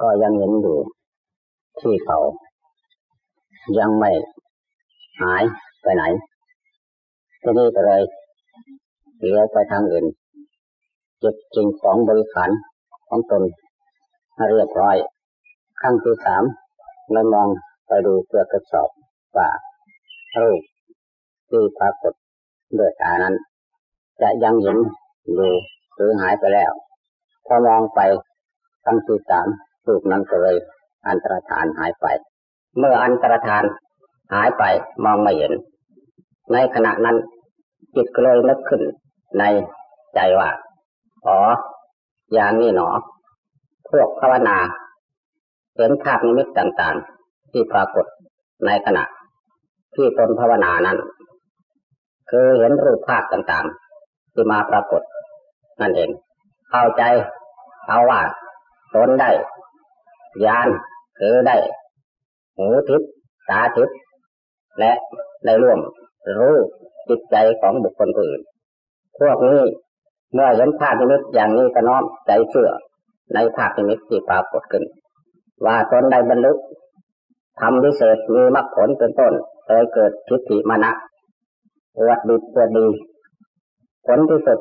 ก็ยังเห็นอยู่ที่เขา ยังไม่หายไปไหนที่นี่ก็เลยเลี้ยวไปทางอื่นเก็บจริงของบริขารของตนเรียบร้อยครั้งที่สามเรามองไปดูเพื่อทดสอบว่ารูปที่ปรากฏด้วยตานั้น จะยังเห็นอยู่หรือหายไปแล้ว พอมองไปครั้งที่สาม รูปนั้นก็เลยอันตรธานหายไป เมื่ออันตรธานหายไปมองไม่เห็น ในขณะนั้น จิตก็เลยนึกขึ้นในใจว่าอ๋ออย่างนี้หนอ พวกภาวนาเห็นภาพนิมิตต่างๆ ที่ปรากฏในขณะ ที่ตนภาวนานั้น คือเห็นรูปภาพต่างๆ ที่มาปรากฏนั่นเอง เข้าใจเอาว่าตนได้ ญาณคือได้หูทิพย์ตาทิพย์และได้ล่วงรู้จิตใจของบุคคลอื่น พวกนี้เมื่อเห็นภาพนิมิตอย่างนี้ก็น้อมใจเชื่อในภาพนิมิตที่ปรากฏขึ้น ว่าตนได้บรรลุทำวิเศษมีมรรคผลเป็นต้นเลยเกิดทิฏฐิมานะอวดดีอวดดี ผลที่สุด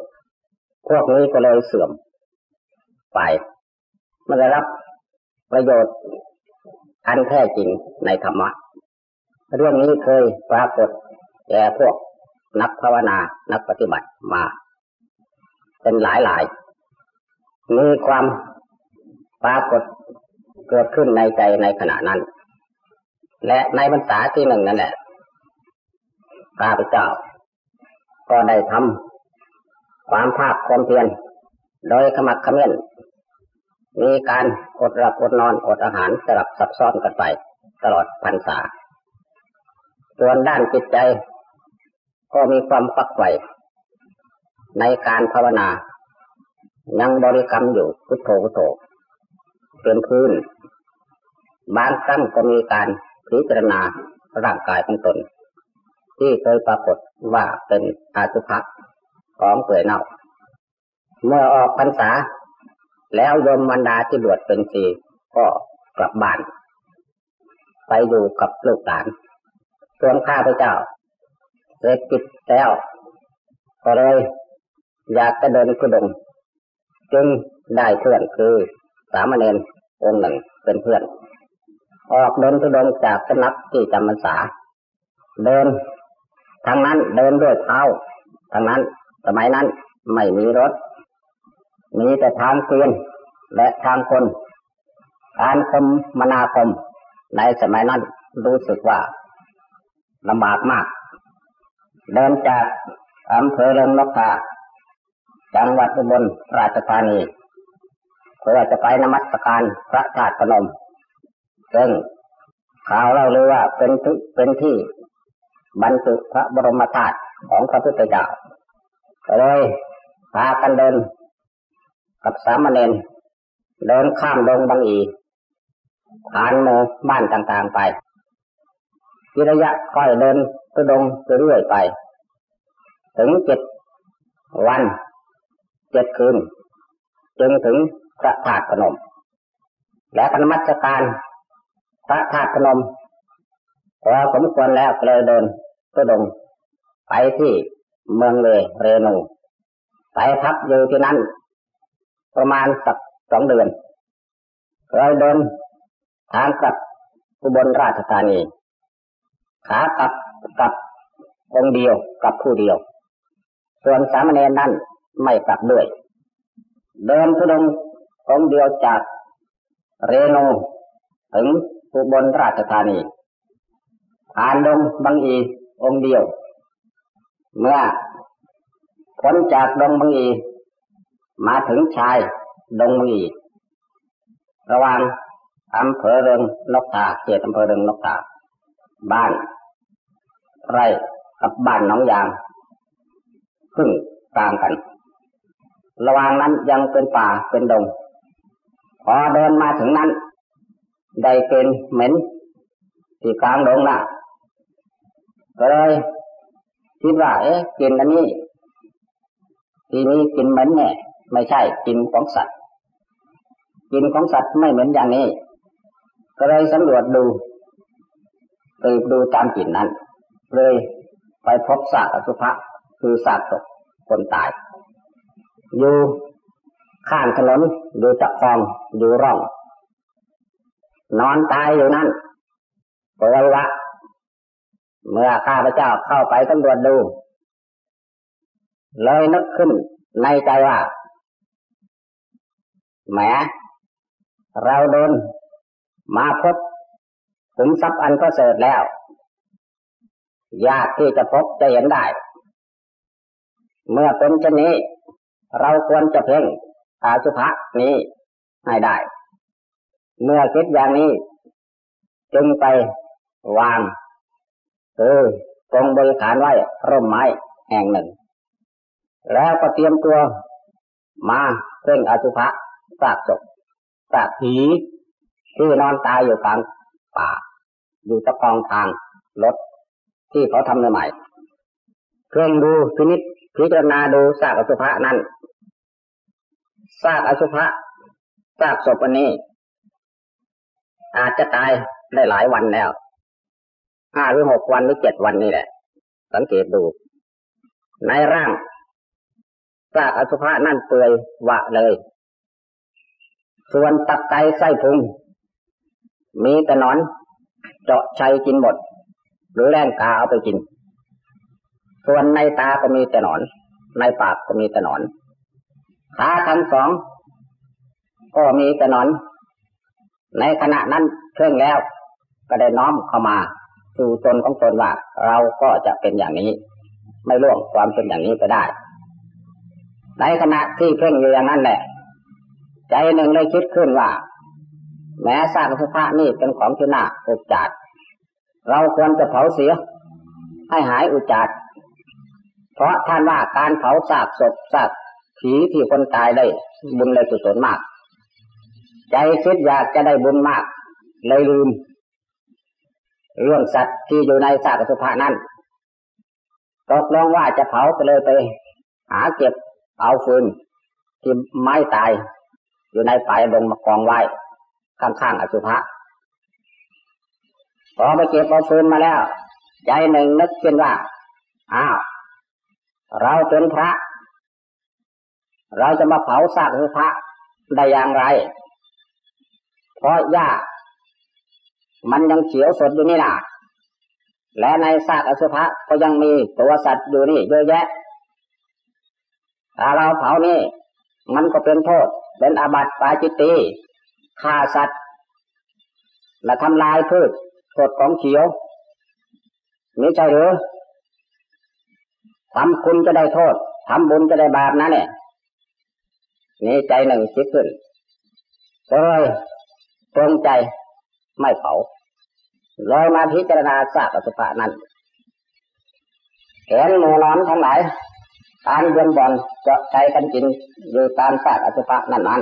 พวกนี้ก็เลยเสื่อม ไปไม่ได้รับ ประโยชน์อันแท้จริงในธรรมะ เรื่องนี้เคยปรากฏแก่พวกนักภาวนา นักปฏิบัติมา เป็นหลายหลายมีความปรากฏเกิดขึ้นในใจในขณะนั้น และในบรรษาที่หนึ่งนั่นแหละข้าพเจ้า ก็ได้ทำความภาคความเพียรโดยขมักขม้น มีการอดหลับอดนอนอดอาหารสลับซับซ้อนกันไป ตลอดพรรษา ส่วนด้านจิตใจ ก็มีความฝักใฝ่ในการภาวนา ยังบริกรรมอยู่พุทโธพุทโธเป็นพื้น บางครั้งก็มีการพิจารณาร่างกายของตน ที่เคยปรากฏว่าเป็นอาสุภะของเปื่อยเน่า เมื่อออกพรรษา แล้วยมมันดาที่บวชเป็นสีก็กลับบ้าน ไปอยู่กับลูกหลานส่วนข้าพเจ้าเสร็จกิจแล้วก็เลยอยากจะเดินกุดงจึงได้เพื่อนคือสามเณรองค์หนึ่งเป็นเพื่อน ออกเดินทุดงจากสนักที่จำพรรษา เดินทางนั้นเดินด้วยเท้าทางนั้นสมัยนั้นไม่มีรถ มีแต่ทางเกวียนและทางคน การคมมนาคมในสมัยนั้นรู้สึกว่าลำบากมาก เดินจากอำเภอเริงนกทาจังหวัดอุบลราชธานีเพื่อจะไปนมัสการพระธาตุพนม ซึ่งข่าวเล่าเลยว่าเป็นที่เป็นที่บรรจุพระบรมธาตุของพระพุทธเจ้าก็เลยพากันเดิน กับสามเณรเดินข้ามดงบางอีผ่านหมู่บ้านต่างๆไปวิระยะค่อยเดินก็ดงเรื่อยไป ถึงเจ็ดวันเจ็ดคืน จึงถึงพระธาตุพนม และพนมัสการพระธาตุพนมพอสมควรแล้วเลยเดินก็ดง ไปที่เมืองเลยเรนูไปพักอยู่ที่นั้น ประมาณสักสองเดือนเราเดินทางกลับอุบลราชธานี ขากลับกับองเดียวกับผู้เดียว ส่วนสามเณรนั้นไม่กลับด้วย เดินทุดงองเดียวจากเรนูถึงอุบลราชธานีผ่านดงบางอีองเดียว เมื่อพ้นจากดงบางอี มาถึงชายดงมีระหว่างอำเภอเริงนกตาเขตอำเภอเริงนกตา บ้านไร่กับบ้านน้องยางพึ่งต่างกัน ระหว่างนั้นยังเป็นป่าเป็นดง พอเดินมาถึงนั้น ได้เป็นเหม็นที่กลางดงน่ะก็เลยคิดว่าเอ๊ะกินอันนี้ ที่นี้กินเหม็นเนี่ย ไม่ใช่กินของสัตว์ กินของสัตว์ไม่เหมือนอย่างนี้ ก็เลยสำรวจดูตืบดูตามกลิ่นนั้น เลยไปพบซากอสุภะคือซากศพคนตาย อยู่ข้างถนนอยู่ตะคองอยู่ร่อง นอนตายอยู่นั่นปรยวะเมื่อข้าพเจ้าเข้าไปสำรวจดู เลยนึกขึ้นในใจว่า แหมเราโดนมาพบขุมทรัพย์อันก็เสริฐแล้ว ยากที่จะพบจะเห็นได้ เมื่อเป็นเช่นนี้ เราควรจะเพ่งอาสุภะนี้ให้ได้ เมื่อคิดอย่างนี้ จึงไปวางคือกองบริขารไว้ร่มไม้แห่งหนึ่ง แล้วก็เตรียมตัวมาเพ่งอาสุภะ ซากศพซากผีที่นอนตายอยู่กลางป่า อยู่ตะกองทางรถที่เขาทำใหม่เพ่งดูพินิษพิจารณาดูซากอสุภะนั้นซากอสุภะซากศพอันนี้ อาจจะตายได้หลายวันแล้วห้าหรือหกวันหรือเจ็ดวันนี่แหละ สังเกตดู ในร่างซากอสุภะนั่นเปื่อยวะเลย ส่วนตับไตไส้พุงมีแต่นอน เจาะชัยกินหมด หรือแรงกาเอาไปกิน ส่วนในตาก็มีแต่นอน ในปากก็มีแต่นอนขาทั้งสอง ก็มีแต่นอน ในขณะนั้นเครื่องแล้ว ก็ได้น้อมเข้ามาสู่ตนของตนว่า เราก็จะเป็นอย่างนี้ ไม่ล่วงความเป็นอย่างนี้ไปได้ ในขณะที่เพ่งอยู่อย่างนั้นแหละ ใจหนึ่งได้คิดขึ้นว่า แม้สร้างสุภานี่เป็นของที่น่าอุจจาดเราควรจะเผาเสีย ให้หายอุจจาดเพราะท่านว่าการเผาซากศพซากผีที่คนตายได้บุญเลยกุศลมาก ใจคิดอยากจะได้บุญมาก เลยลืม เรื่องสัตว์ที่อยู่ในซากสุภานั้นตกลงว่าจะเผาไปเลยไป หาเก็บเอาฟืนที่ไม้ตาย อยู่ในป่าดงมากองไว้ ข้างๆอสุภะพอไปเก็บเอาฟืนมาแล้ว ใจหนึ่งนึกขึ้นว่า อ้าว เราเป็นพระ เราจะมาเผาซากอสุภะได้อย่างไร เพราะหญ้ามันยังเขียวสดอยู่นี่นะและในซากอสุภะก็ยังมีตัวสัตว์อยู่นี่เยอะแยะถ้าเราเผานี่ มันก็เป็นโทษ เป็นอาบัติปาจิตตีฆ่าสัตว์ และทำลายพืชสดของเขียวนี่ใช่หรือทำคุณจะได้โทษทำบุญจะได้บาปนะเนี่ยนี่ใจหนึ่งคิดขึ้นก็เลยตรงใจไม่เผาเลยมาพิจารณาซากอสุภะนั้นเห็นหมูนอนทั้งหลาย ตามเยือนบอลเจาะใจกันกินอยู่ตามซากอสุภะนั้นนั้น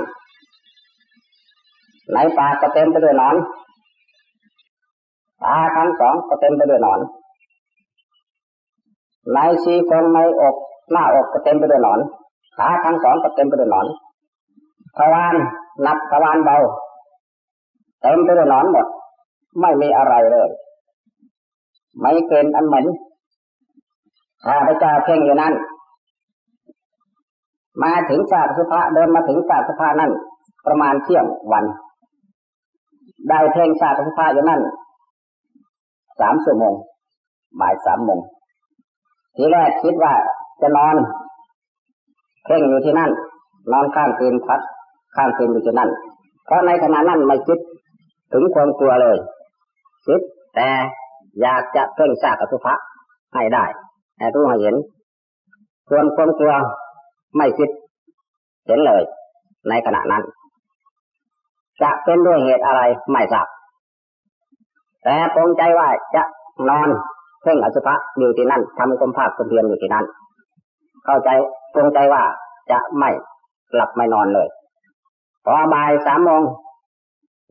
ในปากก็เต็มไปด้วยนอนตาทั้งสองก็เต็มไปด้วยนอนในซีโครงในอกหน้าอกก็เต็มไปด้วยนอนขาทั้งสองก็เต็มไปด้วยนอนทวารหนักทวารเบาเต็มไปด้วยนอนหมด ไม่มีอะไรเลยไม่เกินอันเหม็นข้าพเจ้าเพ่งอยู่นั้น มาถึงศาสุภาเดินมาถึงศาสุภานั่นประมาณเที่ยงวัน ได้เพ่งศาสตร์สุภาอยู่นั่นสามชั่วโมงบ่ายสามโมงทีแรกคิดว่าจะนอนเพ่งอยู่ที่นั่น นอนข้างคืนพัดข้างคืนอยู่ที่นั่น เพราะในขณะนั้นไม่คิดถึงความกลัวเลย คิดแต่อยากจะเพ่งซากอสุภะให้ได้แต่รู้ให้เห็น ส่วนความกลัว ไม่คิดเห็นเลย ในขณะนั้น จะเป็นด้วยเหตุอะไรไม่ทราบแต่ปรงใจว่าจะนอนเพ่งอสุภะอยู่ที่นั่นทำความภาคความเพียรอยู่ที่นั่น เข้าใจปรงใจว่าจะไม่หลับไม่นอนเลย พอบ่ายสามโมง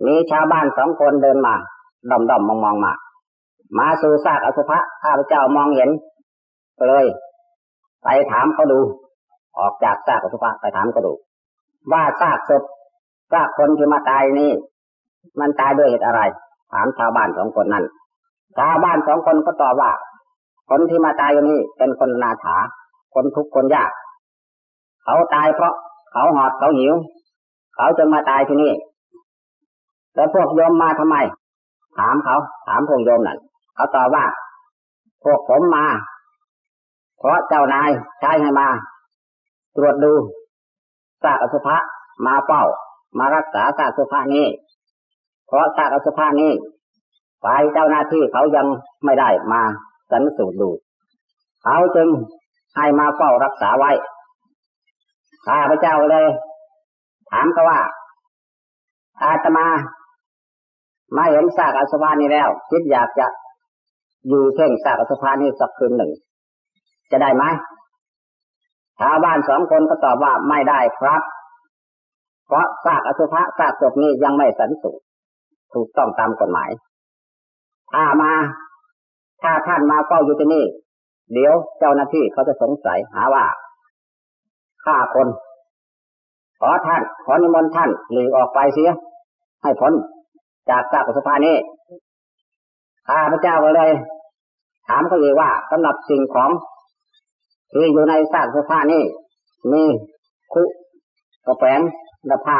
มีชาวบ้านสองคนเดินมาดอมดอมมองมองมา มาสู่ซากอสุภะข้าพเจ้ามองเห็นเลย ไปถามเขาดู ออกจากซากอสุภะไปถามเขาดูว่าซากศพว่าคนที่มาตายนี่ มันตายด้วยเหตุอะไร ถามชาวบ้านสองคนนั้นชาวบ้านสองคนก็ตอบว่า คนที่มาตายอยู่นี่เป็นคนนาถา คนทุกข์คนยาก เขาตายเพราะเขาหอดเขาหิว เขาจึงมาตายที่นี่แล้วพวกโยมมาทำไม ถามเขา ถามพวกโยมนั่นเขาตอบว่า พวกผมมา เพราะเจ้านายใช้ให้มา ตรวจดูซากอสุภะมาเฝ้า มารักษาซากอสุภะนี้ เพราะซากอสุภะนี้ฝ่ายเจ้าหน้าที่เขายังไม่ได้มาสันสูตรดูเขาจึงให้มาเฝ้ารักษาไว้ข้าพระเจ้าเลย ถามเขาว่า อาตมา มาเห็นซากอสุภะนี้แล้ว คิดอยากจะอยู่เพ่งซากอสุภะนี้สักคืนหนึ่ง จะได้ไหม ชาวบ้านสองคนก็ตอบว่าไม่ได้ครับ เพราะซากอสุภะซากศพนี้ยังไม่สันสุถูกต้องตามกฎหมาย ถ้ามา ถ้าท่านมาเฝ้าอยู่ที่นี่ เดี๋ยวเจ้าหน้าที่เขาจะสงสัยหาว่าฆ่าคน ขอท่าน ขอนิมนต์ท่านหลีกออกไปเสีย ให้พ้นจากซากอสุภะนี้ข้าพระเจ้าก็เลย ถามเขาเองว่าสำหรับสิ่งของ ที่อยู่ในซากเสื้อผ้านี่มีคุกระแปงดผ้า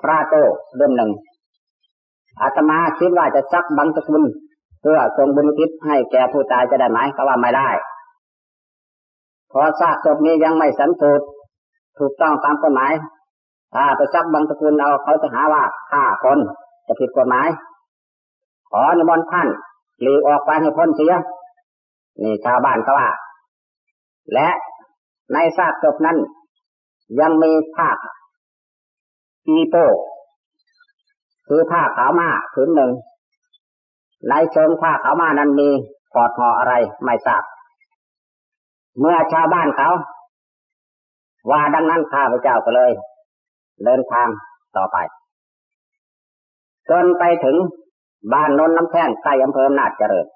พระโตเดิมหนึ่งอาตมาคิดว่าจะซักบังสกุลเพื่อส่งบุญทิศให้แก่ผู้ตายจะได้ไหมก็ว่าไม่ได้เพราะซากศพนี้ยังไม่สันสูตถูกต้องตามกฎหมาย ถ้าไปซักบังสกุลเอาเขาจะหาว่าฆ่าคนจะผิดกฎหมาย ขอนิมนต์ท่านหลีกออกไปให้พ้นเสียนี่ชาวบ้านเขาว่า และในซากศพนั้น ยังมีผ้าอีโปคือผ้าขาวมาผืนหนึ่ง ในเชิงผ้าขาวมานั้นมีปอดห่ออะไรไม่ทราบ เมื่อชาวบ้านเขา ว่าดังนั้นข้าพเจ้าก็เลย เดินทางต่อไป จนไปถึงบ้านนนน้ำแท่งใกล้อำเภอนาจเจริญ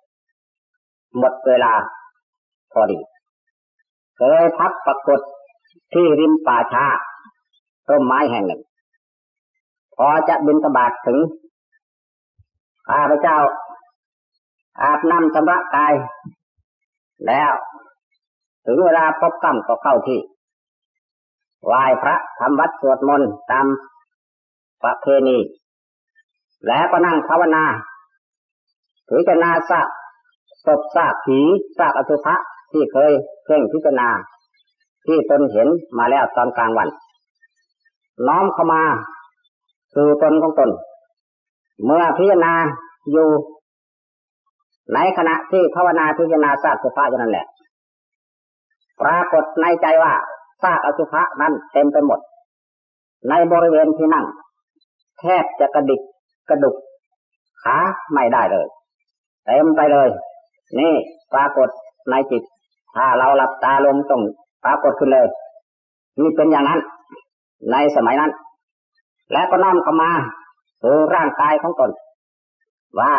หมดเวลาพอดี เคยพักปรากฏที่ริมป่าชาต้นไม้แห่งหนึ่ง พอจะบินตบาทถึงข้าพเจ้า อาบน้ำชำระกาย แล้ว ถึงเวลาพบกรรมก็เข้าที่ไหว้พระทำวัดสวดมนต์ตามประเพณี แล้วก็นั่งภาวนาถือจะนาซากศพซากผีซากอสุภะ ที่เคยเพ่งพิจารณา ที่ตนเห็นมาแล้วตอนกลางวัน น้อมเข้ามาสู่ตนของตน เมื่อพิจารณาอยู่ ในขณะที่ภาวนาพิจารณาซาสุภาอย่นั้นแหละ ปรากฏในใจว่าซากอสุภะนั้นเต็มไปหมด ในบริเวณที่นั่ง แทบจะกระดิกกระดุกขาไม่ได้เลยเต็มไปเลย นี่ปรากฏในจิต ถ้าเราหลับตาลงต้องปรากฏขึ้นเลยนี่เป็นอย่างนั้น ในสมัยนั้น และก็น้อมเข้ามาสู่ร่างกายของตน ว่า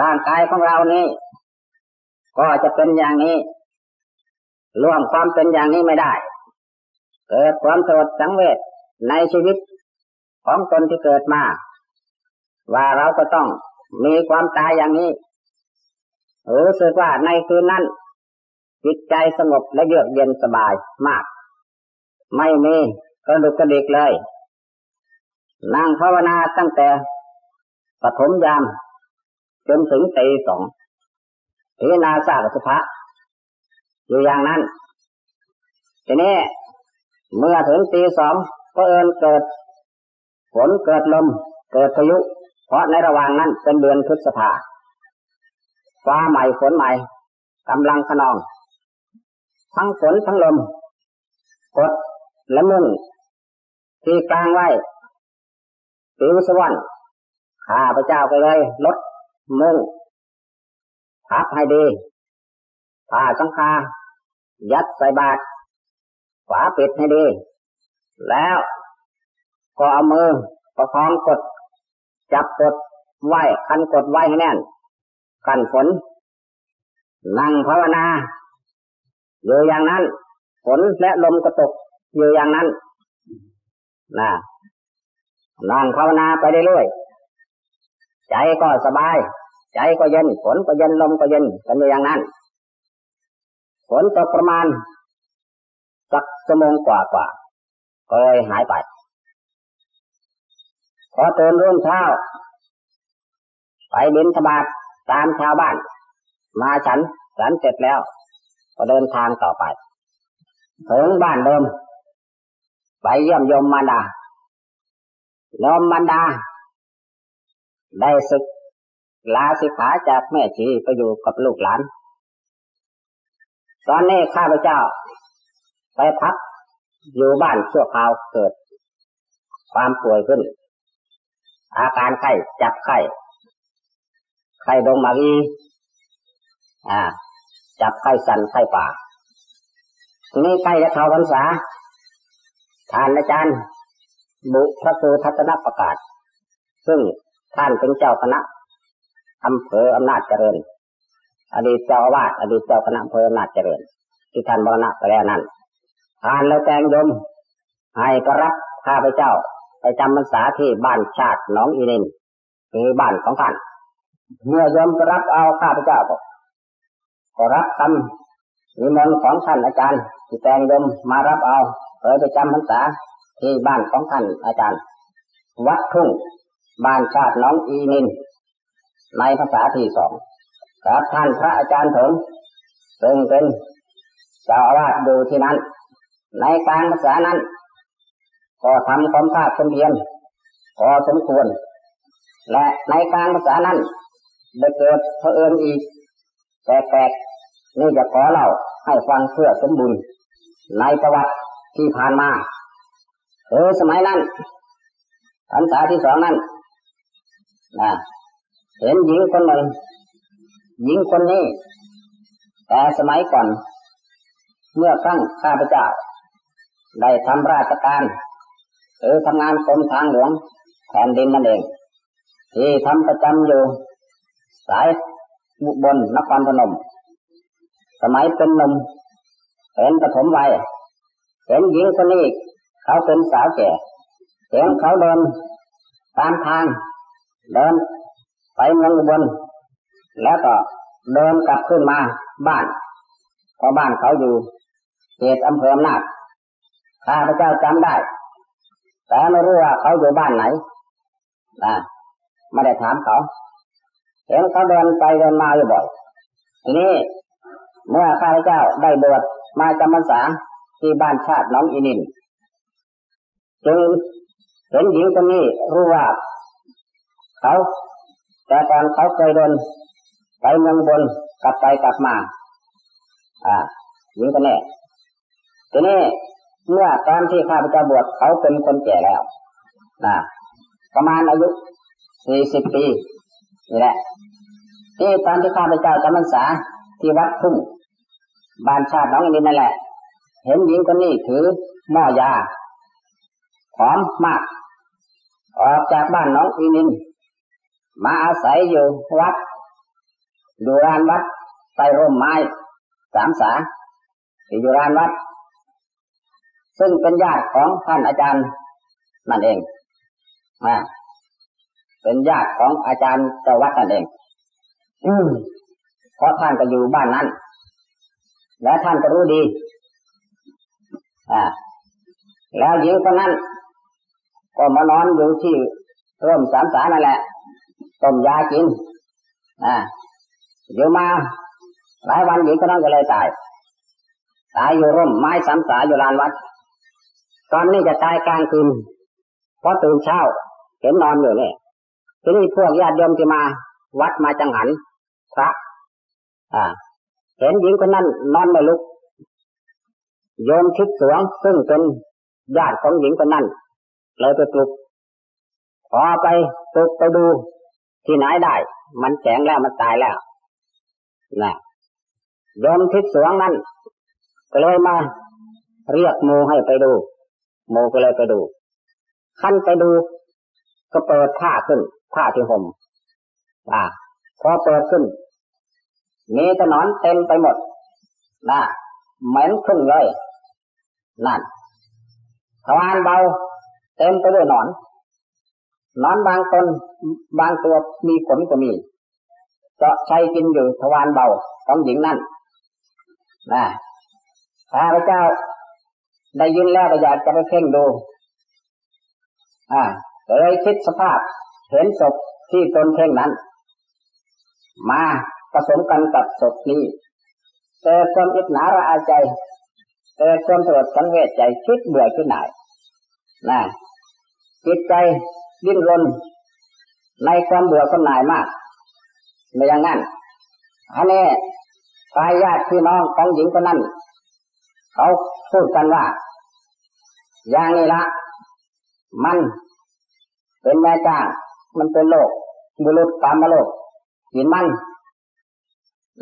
ร่างกายของเรานี้ ก็จะเป็นอย่างนี้ร่วมความเป็นอย่างนี้ไม่ได้ เกิดความสลดสังเวชในชีวิตของตนที่เกิดมา ว่าเราก็ต้องมีความตายอย่างนี้รู้สึกว่าในคืนนั้น จิตใจสงบและเยือกเย็นสบายมาก ไม่มีกระดุกกระดิกเลย นั่งภาวนาตั้งแต่ปฐมยาม จนถึงตีสองพิจารณาสาสุภะอยู่อย่างนั้น ทีนี้เมื่อถึงตีสองก็เอินเกิดฝนเกิดลม เกิดพายุ เพราะในระหว่างนั้นเป็นเดือนพฤษภาฟ้าใหม่ฝนใหม่กำลังขนอง ทั้งฝนทั้งลมกดและมุ่งที่กลางไว้ปิวสวรรค์ข้าพระเจ้าก็เลยลดมุ่งพับให้ดีผ้าสังคายัดใส่บาตรฝาปิดให้ดี แล้วก็เอามือประคองกด จับกดไว้คันกดไว้ให้แน่น กันฝน นั่งภาวนา อยู่อย่างนั้นฝนและลมก็ตกอยู่อย่างนั้นนะนั่งภาวนาไปเรื่อยๆใจก็สบาย ใจก็เย็นฝนก็เย็นลมก็เย็นกันอยู่อย่างนั้นฝนตกประมาณสักชั่วโมงกว่ากว่าก็เลยหายไปพอตื่นรุ่งเช้า ไปบินธบาตตามชาวบ้าน มาฉัน ฉันเสร็จแล้ว ก็เดินทางต่อไป ถึงบ้านเดิม ไปเยี่ยมยมมารดายมมารดา ได้ศึกลาสิขาจากแม่ชีไปอยู่กับลูกหลาน ตอนนี้ข้าพเจ้า ไปพักอยู่บ้านชั่วคราวเกิด ความป่วยขึ้น อาการไข้จับไข้ไข้ดงมาวีอ่า จับไข้สันไข้ป่าทีนี้ใกล้จะเข้าพรรษาท่านอาจารย์ บุพระครูทัศนประกาศ ซึ่งท่านเป็นเจ้าคณะอำเภออำนาจเจริญ อดีตเจ้าอาวาสอดีตเจ้าคณะอำเภออำนาจเจริญ ที่ท่านบรณะไปแล้วนั้นท่านแล้วแตงยมให้กรับข้าพเจ้า ไปจำพรรษาที่บ้านชาติน้องอีนินคือบ้านของท่าน เมื่อยมกรับเอาข้าพเจ้า ก็รับคำนิมนต์ของท่านอาจารย์ที่แตงยมมารับเอาเคยไปจำพรรษาที่บ้านของท่านอาจารย์ วัดทุ่งบ้านชาติน้องอีนิน ในภาษาที่สองกับท่านพระอาจารย์ถึงซึ่งเป็นเจ้าอาวาสอยู่ที่นั้น ในการภาษานั้น ก็ทำความภาคความเพียรพอสมควร และในการภาษานั้นได้เกิดเอิญอีก แปลกๆนี่จะขอเล่าให้ฟังเพื่อสมบูรณ์ในประวัติที่ผ่านมาเออสมัยนั้นพรรษาที่สองนั้นนะเห็นหญิงคนหนึ่งหญิงคนนี้ แต่สมัยก่อน เมื่อครั้งข้าพเจ้า ได้ทำราชการหรือทำงานกรมทางหลวงแผ่นดินนั่นเอง ที่ทำประจำอยู่ สาย บุบนนครพนม สมัยเป็นหนุ่มเป็นปฐมวัยเห็นหญิงคนนี้เขาเป็นสาวแก่เห็นเขาเดินตามทางเดินไปเมืองบนแล้วก็เดินกลับขึ้นมาบ้านเพราะบ้านเขาอยู่เขตอำเภออำนาจข้าพเจ้าจำได้ แต่ไม่รู้ว่าเขาอยู่บ้านไหนนะไม่ได้ถามเขา เห็นเขาเดินไปเดินมาอยู่บ่อยทีนี้เมื่อข้าพเจ้าได้บวชมาจำพรรษาที่บ้านชาติน้องอินินจึงเห็นหญิงคนนี้รู้ว่าเขาแต่ตอนเขาเคยเดินไปเมืองบนกลับไปกลับมา อ่าหญิงคนนี้ทีนี้เมื่อตอนที่ข้าพเจ้าบวชเขาเป็นคนแก่แล้วนะประมาณอายุสี่สิบปี นี่แหละที่ตอนที่ข้าพเจ้าจำพรรษาที่วัดทุ่งบ้านชาติน้องอินนั่นแหละ เห็นหญิงคนนี้ถือหม้อยาหอมมาก ออกจากบ้านน้องอินิน มาอาศัยอยู่วัดอยู่รานวัดใต้ร่มไม้สามสาที่อยู่รานวัด ซึ่งเป็นญาติของท่านอาจารย์นั่นเองนะ เป็นญาติของอาจารย์เจ้าวัดนั่นเอง อืมเพราะท่านก็อยู่บ้านนั้น และท่านก็รู้ดี อ่า แล้วหญิงคนนั้น ก็มานอนอยู่ที่ร่มสามสานั่นแหละ ต้มยากิน อ่า อยู่มาหลายวันหญิงคนนั้นก็เลยตาย ตายอยู่ร่มไม้สามสาอยู่ลานวัด ตอนนี้จะตายกลางคืนพอตื่นเช้าเห็นนอนอยู่นี่ ทีนี้พวกญาติโยมที่มา วัดมาจังหันพระ อ่า เห็นหญิงคนนั้นนอนไม่ลุก โยมคิดสวง ซึ่งเป็นญาติของหญิงคนนั้น เลยไปปลุก พอไปปลุกไปดู ที่ไหนได้ มันแข็งแล้วมันตายแล้วนะโยมทิศสวงนั้นก็เลยมา เรียกโมให้ไปดู โมก็เลยไปดู ขั้นไปดู ก็เปิดผ้าขึ้น ผ้าที่ห่มอ่าพอเปิดขึ้น มีถนอนเต็มไปหมดนะเหม็นขึ้นเลย นั่นทวารเบา เต็มไปด้วยหนอนนอนบางตนบางตัวมีขนก็มีก็ใช้กินอยู่ทวารเบาของหญิงนั่นนะพระเจ้าได้ยินแล้วก็อยากจะไปเพ่งดู อ่าเลยคิดสภาพ เห็นศพที่ตนเพ่งนั้น มาผสมกันกับศพนี้เกิดความอิจฉาระอาใจเกิดความสลดสังเวชใจคิดเบื่อขึ้นไหนนะจิตใจดิ้นรนในความเบื่อคนหน่ายมากในอย่างนั้นอันนี้ทายญาติพี่น้องของหญิงคนนั้น เขาพูดกันว่า อย่างนี้ละ มันเป็นแม่จ้าง มันเป็นโลกบุรุษตามมาโลกหินมัน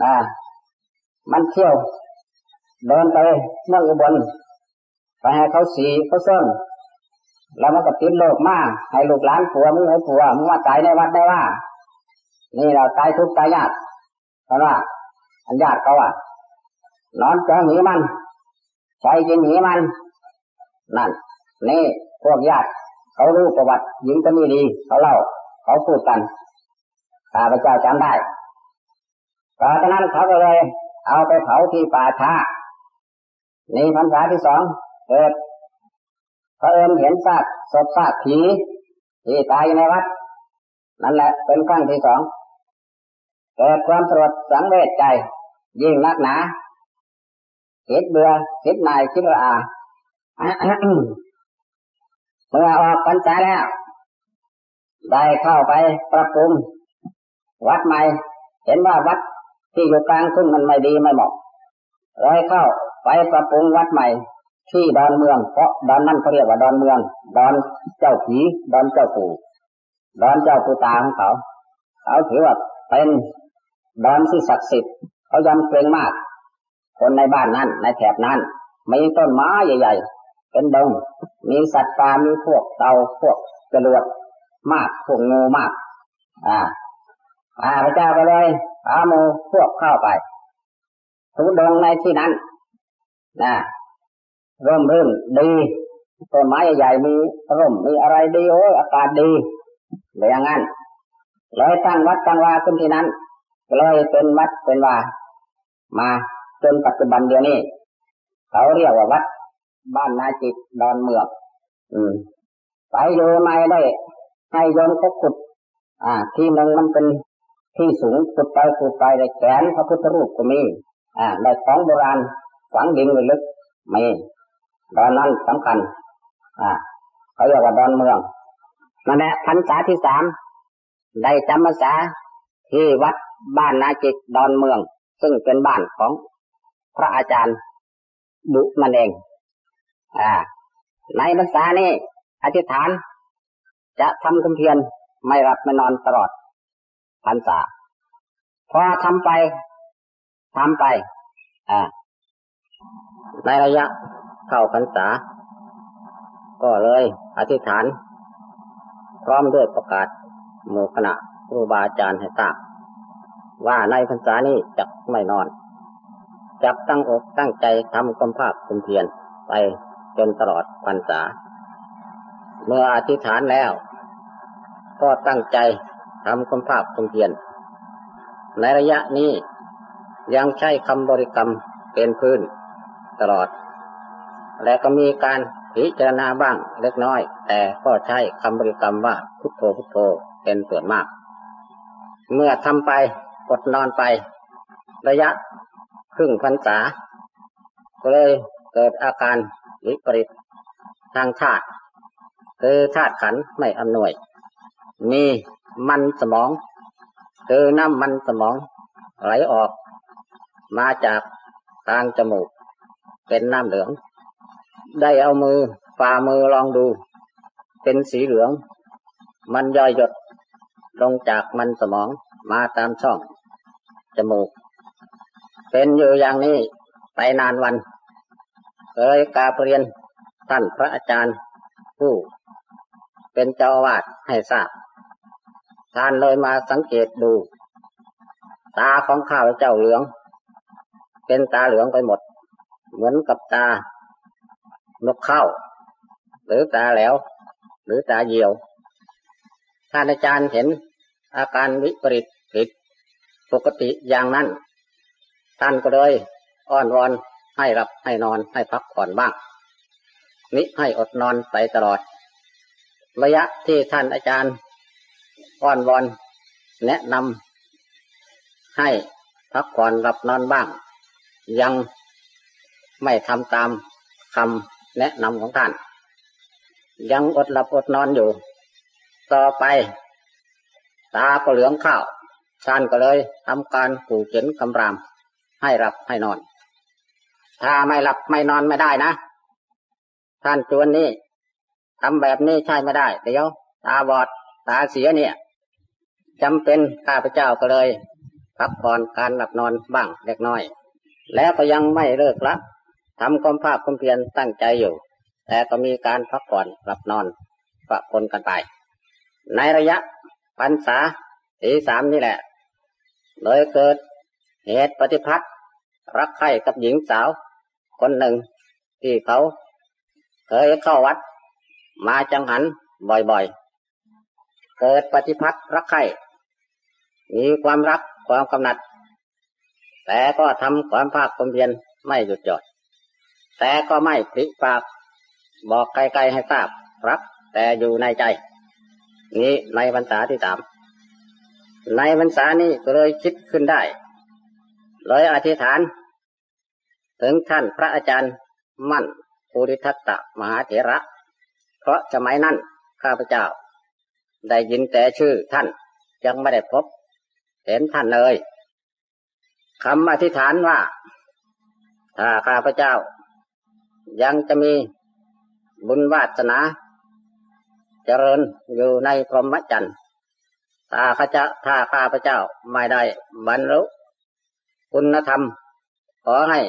นะมันเที่ยว เดินไปเมืองอุบลไปให้เขาสีเขาส้นแล้วมันก็ติดโลกมากให้ลูกหลานผัวมึงให้ผัวมึงว่าตายในวัดได้ว่า นี่เราตายทุกตายยากเพราะว่าอันญาติเขาอะนอนจองหนีมันใช้กินหนีมันนั่นนี่พวกญาติเขารู้ประวัติหญิงจะมีดีเขาเล่า เขาพูดกันข้าพเจ้าจำได้ตอนนั้นเขาก็เลย เอาไปเผาที่ป่าช้านี่พรรษาที่สองเกิดพระเอิญเห็นซากศพซากผีที่ตายในวัด นั่นแหละเป็นครั้งที่สองเกิดความสลดสังเวชใจ ยิ่งนักหนาคิดเบื่อคิดนายคิดระอาเมื่อออกพรรษาแล้ว ได้เข้าไปปรับปรุงวัดใหม่ เห็นว่าวัดที่อยู่กลางทุ่งมันไม่ดีไม่เหมาะเลยเข้าไปปรับปรุงวัดใหม่ ที่ดอนเมือง เพราะดอนนั่นเขาเรียกว่าดอนเมือง ดอนเจ้าผีดอนเจ้าปู่ดอนเจ้าปู่ตาของเขา เขาถือว่าเป็นดอนที่ศักดิ์สิทธิ์เขายำเกรงมาก คนในบ้านนั้นในแถบนั้นมีต้นไม้ใหญ่ ๆ เป็นดงมีสัตว์ป่ามีพวกเต่าพวกกระโดด มากพวกงูมาก อ่าอ่าพระเจ้าก็เลยพาโมพวกเข้าไปทุดงในที่นั้นนะร่มรื่นดีต้นไม้ใหญ่มีร่มมีอะไรดีโอ้ยอากาศดีเลยอย่างนั้นเลยตั้งวัดตั้งวาขึ้นที่นั้นเลยเป็นวัดเป็นวามาจนปัจจุบันเดียวนี้เขาเรียกว่าวัด บ้านนาจิตดอนเมืองอืมไปดูไม่ได้ ให้ยนเขาขุด อ่า ที่นึงมันเป็นที่สูงขุดไปขุดไปได้แขนพระพุทธรูปก็มี อ่าได้ของโบราณฝังดินลึกมีดอนนั้นสำคัญ อ่าเขาเรียกว่าดอนเมืองนั่นแหละพรรษาที่สามได้จำพรรษาที่วัดบ้านนาจิกดอนเมือง ซึ่งเป็นบ้านของพระอาจารย์ดุมันเอง อ่า ในพรรษานี้อธิษฐาน จะทำคุมเพียรไม่รับไม่นอนตลอดพรรษาพอทำไปทำไปอ่าในระยะเข้าพรรษา ก็เลยอธิษฐาน พร้อมด้วยประกาศหมู่คณะครูบาอาจารย์ให้ทราบว่าในพรรษานี้จะไม่นอนจับตั้งอกตั้งใจทำความภาคคุมเพียรไปจนตลอดพรรษา เมื่ออธิษฐานแล้ว ก็ตั้งใจทำความภาคคุมเพียรในระยะนี้ยังใช้คำบริกรรมเป็นพื้นตลอด และก็มีการพิจารณาบ้างเล็กน้อย แต่ก็ใช้คำบริกรรมว่าพุทโธพุทโธเป็นส่วนมาก เมื่อทำไปกดนอนไป ระยะครึ่งพรรษา ก็เลยเกิดอาการวิปริตทางธาตุ คือธาตุขันไม่อำนวย มีมันสมอง คือน้ำมันสมอง ไหลออก มาจากทางจมูก เป็นน้ำเหลือง ได้เอามือฝ่ามือลองดู เป็นสีเหลือง มันย่อยหยด ลงจากมันสมองมาตามช่อง จมูก เป็นอยู่อย่างนี้ไปนานวันเคยกาเรียนท่านพระอาจารย์ ผู้ เป็นเจ้าวาดให้ทราบท่านเลยมาสังเกตดู ตาของข้าวเจ้าเหลือง เป็นตาเหลืองไปหมด เหมือนกับตานกเข้า หรือตาแหลวหรือตาเหี่ยว ท่านอาจารย์เห็นอาการวิปริตผิดปกติอย่างนั้น ท่านก็เลยอ้อนวอนให้รับให้นอนให้พักผ่อนบ้างมิให้อดนอนไปตลอด ระยะที่ท่านอาจารย์อ้อนวอนแนะนำให้พักผ่อนรับนอนบ้าง ยังไม่ทำตามคำแนะนำของท่าน ยังอดหลับอดนอนอยู่ ต่อไป ตาก็เหลืองข้าวท่านก็เลยทำการขู่เข็นคำราม ให้หลับให้นอน ถ้าไม่หลับไม่นอนไม่ได้นะ ท่านจวนนี้ ทำแบบนี้ใช่ไม่ได้ เดี๋ยว ตาบอด ตาเสียเนี่ยจำเป็นข้าพเจ้าก็เลยพักผ่อนการหลับนอนบ้างเล็กน้อย แล้วก็ยังไม่เลิกละทำความภาคความเพียรตั้งใจอยู่ แต่ก็มีการพักผ่อนหลับนอนปะปนกันไป ในระยะพรรษาที่สามนี่แหละเลยเกิดเหตุปฏิพัทธ์รักใคร่กับหญิงสาว คนหนึ่งที่เขา เคยเข้าวัด มาจังหันบ่อยๆ เกิดปฏิพัทธ์รักใคร่มีความรักความกำหนัด แต่ก็ทำความภาคความเพียรไม่หยุดหย่อนแต่ก็ไม่ปริปาก บอกไกลๆให้ทราบรัก แต่อยู่ในใจ นี้ในพรรษาที่สาม ในพรรษานี้ก็เลยคิดขึ้นได้ เลยอธิษฐาน ถึงท่านพระอาจารย์มั่นภูริทัตตมหาเถระ เพราะสมัยนั้นข้าพเจ้า ได้ยินแต่ชื่อท่านยังไม่ได้พบ เห็นท่านเลยคำอธิษฐานว่า ถ้าข้าพเจ้า ยังจะมีบุญวาสนา เจริญอยู่ในพรหมจรรย์ถ้าข้าจะถ้าข้าพเจ้าไม่ได้บรรลุคุณธรรม ขอให้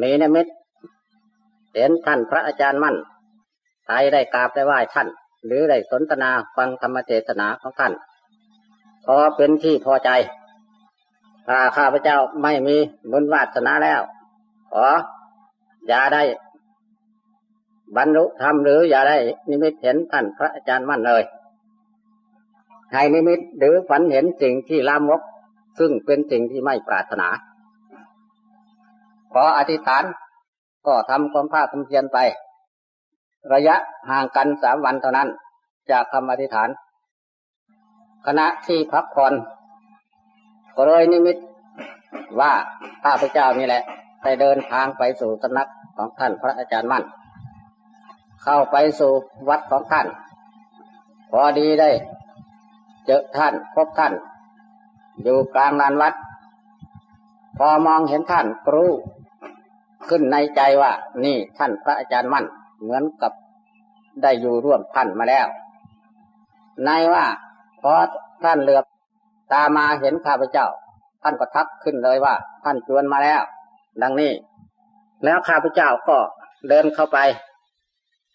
มีนิมิตเห็นท่านพระอาจารย์มั่น รได้กราบได้ไหว้ท่าน หรือได้สนทนาฟังธรรมเทศนาของท่านขอเป็นที่พอใจถ้าข้าพเจ้าไม่มีบุญวาสนาแล้ว ขออย่าได้ บรรลุธรรมหรืออย่าได้นิมิตเห็นท่านพระอาจารย์มั่นเลยให้นิมิตหรือฝันเห็นสิ่งที่ลามก ซึ่งเป็นสิ่งที่ไม่ปรารถนา ขออธิษฐานก็ทำความภาคความเพียรไป ระยะห่างกันสามวันเท่านั้น จากคำอธิษฐาน ขณะที่พักผ่อนก็เลยนิมิตว่าข้าพเจ้านี่แหละได้เดินทางไปสู่สนักของท่านพระอาจารย์มั่น เข้าไปสู่วัดของท่าน พอดีได้ เจอท่านพบท่าน อยู่กลางลานวัด พอมองเห็นท่านรู้ขึ้นในใจว่า นี่ท่านพระอาจารย์มั่น เหมือนกับได้อยู่ร่วมท่านมาแล้ว ในว่าพอท่านเหลือบตามาเห็นข้าพเจ้า ท่านก็ทักขึ้นเลยว่า ท่านชวนมาแล้ว ดังนี้ แล้วข้าพเจ้าก็เดินเข้าไป